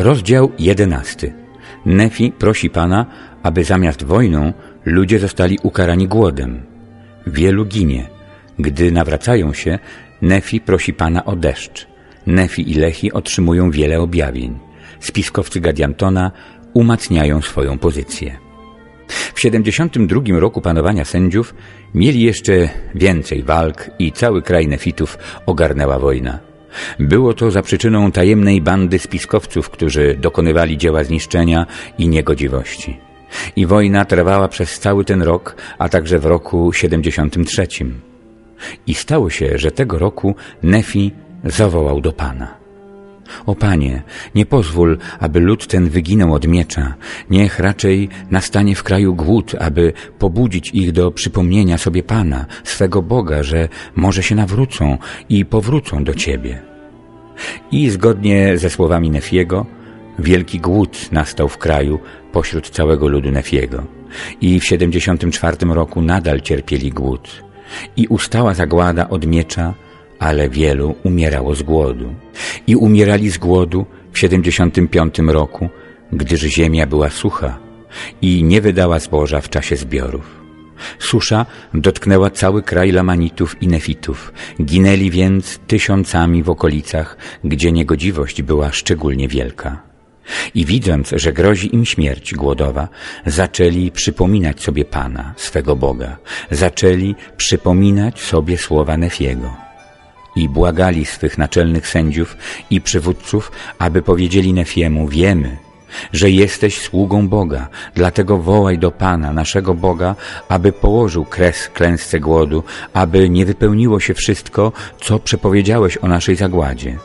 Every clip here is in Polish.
Rozdział jedenasty. Nefi prosi Pana, aby zamiast wojną ludzie zostali ukarani głodem. Wielu ginie. Gdy nawracają się, Nefi prosi Pana o deszcz. Nefi i Lehi otrzymują wiele objawień. Spiskowcy Gadiantona umacniają swoją pozycję. W 72 roku panowania sędziów mieli jeszcze więcej walk i cały kraj Nefitów ogarnęła wojna. Było to za przyczyną tajemnej bandy spiskowców, którzy dokonywali dzieła zniszczenia i niegodziwości. I wojna trwała przez cały ten rok, a także w roku 73. I stało się, że tego roku Nefi zawołał do Pana. O Panie, nie pozwól, aby lud ten wyginął od miecza. Niech raczej nastanie w kraju głód, aby pobudzić ich do przypomnienia sobie Pana, swego Boga, że może się nawrócą i powrócą do Ciebie. I zgodnie ze słowami Nefiego, wielki głód nastał w kraju pośród całego ludu Nefiego. I w 74 roku nadal cierpieli głód. I ustała zagłada od miecza, ale wielu umierało z głodu. I umierali z głodu w 75 roku, gdyż ziemia była sucha i nie wydała zboża w czasie zbiorów. Susza dotknęła cały kraj Lamanitów i Nefitów. Ginęli więc tysiącami w okolicach, gdzie niegodziwość była szczególnie wielka. I widząc, że grozi im śmierć głodowa, zaczęli przypominać sobie Pana, swego Boga. Zaczęli przypominać sobie słowa Nefiego i błagali swych naczelnych sędziów i przywódców, aby powiedzieli Nefiemu, wiemy, że jesteś sługą Boga, dlatego wołaj do Pana, naszego Boga, aby położył kres klęsce głodu, aby nie wypełniło się wszystko, co przepowiedziałeś o naszej zagładzie.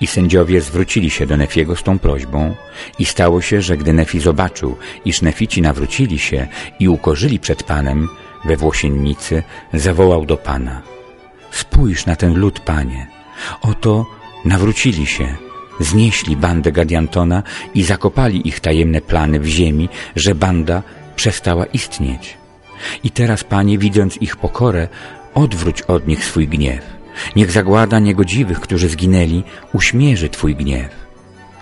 I sędziowie zwrócili się do Nefiego z tą prośbą i stało się, że gdy Nefi zobaczył, iż Nefici nawrócili się i ukorzyli przed Panem we Włosiennicy, zawołał do Pana – Spójrz na ten lud, Panie. Oto nawrócili się, znieśli bandę Gadiantona i zakopali ich tajemne plany w ziemi, że banda przestała istnieć. I teraz, Panie, widząc ich pokorę, odwróć od nich swój gniew. Niech zagłada niegodziwych, którzy zginęli, uśmierzy Twój gniew.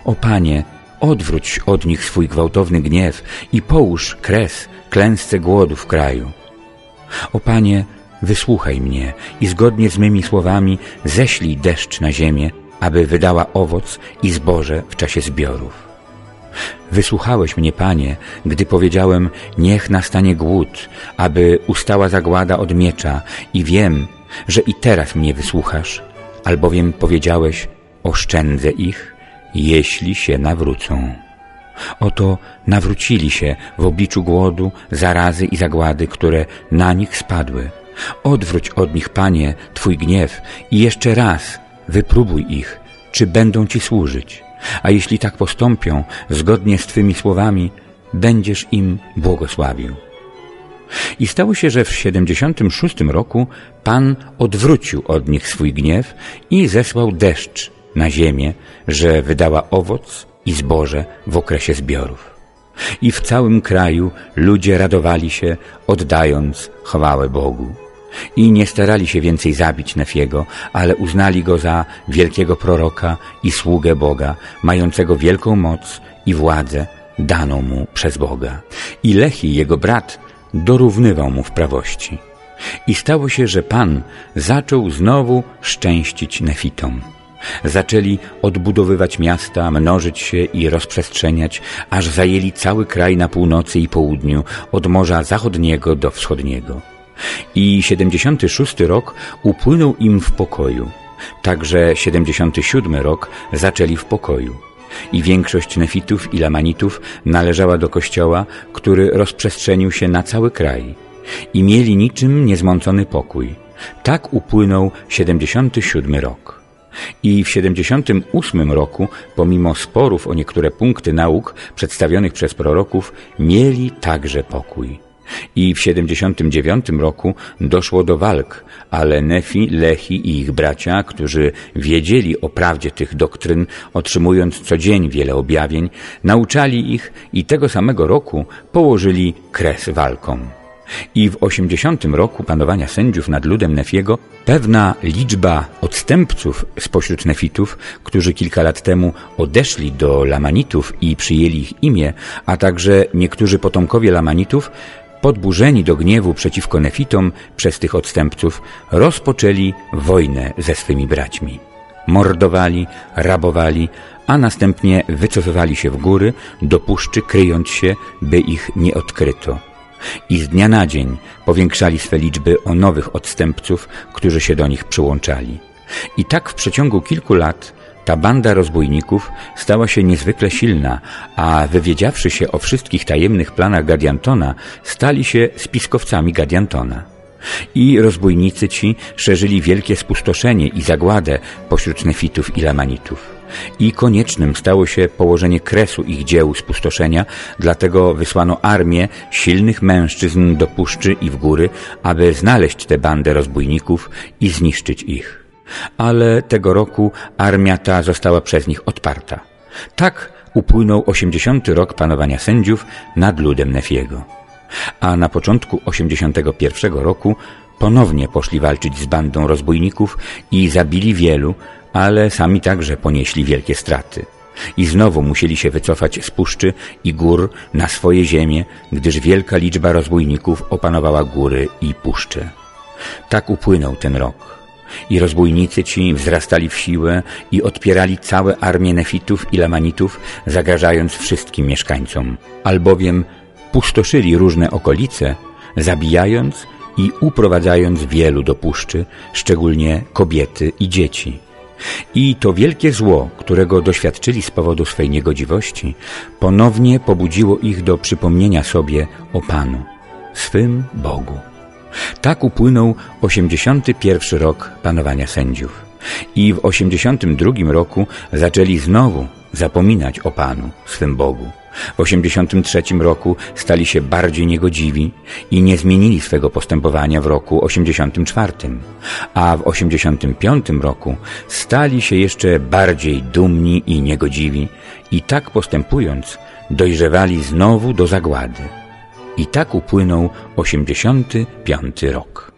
O Panie, odwróć od nich swój gwałtowny gniew i połóż kres klęsce głodu w kraju. O Panie, Wysłuchaj mnie i zgodnie z mymi słowami ześlij deszcz na ziemię, aby wydała owoc i zboże w czasie zbiorów. Wysłuchałeś mnie, Panie, gdy powiedziałem, niech nastanie głód, aby ustała zagłada od miecza i wiem, że i teraz mnie wysłuchasz, albowiem powiedziałeś, oszczędzę ich, jeśli się nawrócą. Oto nawrócili się w obliczu głodu, zarazy i zagłady, które na nich spadły. Odwróć od nich, Panie, Twój gniew i jeszcze raz wypróbuj ich, czy będą Ci służyć. A jeśli tak postąpią, zgodnie z Twymi słowami, będziesz im błogosławił. I stało się, że w 76 roku Pan odwrócił od nich swój gniew i zesłał deszcz na ziemię, że wydała owoc i zboże w okresie zbiorów. I w całym kraju ludzie radowali się, oddając chwałę Bogu i nie starali się więcej zabić Nefiego, ale uznali go za wielkiego proroka i sługę Boga, mającego wielką moc i władzę daną mu przez Boga. I Lehi, jego brat, dorównywał mu w prawości. I stało się, że Pan zaczął znowu szczęścić Nefitom. Zaczęli odbudowywać miasta, mnożyć się i rozprzestrzeniać, aż zajęli cały kraj na północy i południu, od Morza Zachodniego do Wschodniego. I 76 rok upłynął im w pokoju. Także 77 rok zaczęli w pokoju. I większość nefitów i lamanitów należała do kościoła, który rozprzestrzenił się na cały kraj. I mieli niczym niezmącony pokój. Tak upłynął 77 rok. I w 78 roku, pomimo sporów o niektóre punkty nauk przedstawionych przez proroków, mieli także pokój. I w 79 roku doszło do walk, ale Nefi, Lehi i ich bracia, którzy wiedzieli o prawdzie tych doktryn, otrzymując co dzień wiele objawień, nauczali ich i tego samego roku położyli kres walkom. I w 80 roku panowania sędziów nad ludem Nefiego pewna liczba odstępców spośród Nefitów, którzy kilka lat temu odeszli do Lamanitów i przyjęli ich imię, a także niektórzy potomkowie Lamanitów, podburzeni do gniewu przeciwko Nefitom przez tych odstępców, rozpoczęli wojnę ze swymi braćmi. Mordowali, rabowali, a następnie wycofywali się w góry do puszczy, kryjąc się, by ich nie odkryto i z dnia na dzień powiększali swe liczby o nowych odstępców, którzy się do nich przyłączali. I tak w przeciągu kilku lat ta banda rozbójników stała się niezwykle silna, a wywiedziawszy się o wszystkich tajemnych planach Gadiantona, stali się spiskowcami Gadiantona. I rozbójnicy ci szerzyli wielkie spustoszenie i zagładę pośród nefitów i lamanitów i koniecznym stało się położenie kresu ich dzieł spustoszenia, dlatego wysłano armię silnych mężczyzn do puszczy i w góry, aby znaleźć tę bandę rozbójników i zniszczyć ich. Ale tego roku armia ta została przez nich odparta. Tak upłynął osiemdziesiąty rok panowania sędziów nad ludem Nefiego. A na początku osiemdziesiątego pierwszego roku ponownie poszli walczyć z bandą rozbójników i zabili wielu, ale sami także ponieśli wielkie straty. I znowu musieli się wycofać z puszczy i gór na swoje ziemie, gdyż wielka liczba rozbójników opanowała góry i puszcze. Tak upłynął ten rok. I rozbójnicy ci wzrastali w siłę i odpierali całe armie nefitów i lamanitów, zagrażając wszystkim mieszkańcom, albowiem pustoszyli różne okolice, zabijając i uprowadzając wielu do puszczy, szczególnie kobiety i dzieci. I to wielkie zło, którego doświadczyli z powodu swej niegodziwości, ponownie pobudziło ich do przypomnienia sobie o Panu, swym Bogu. Tak upłynął 81 rok panowania sędziów. I w 82 roku zaczęli znowu zapominać o Panu, swym Bogu. W 83 roku stali się bardziej niegodziwi i nie zmienili swego postępowania w roku 84, a w 85 roku stali się jeszcze bardziej dumni i niegodziwi i tak postępując dojrzewali znowu do zagłady. I tak upłynął 85 rok.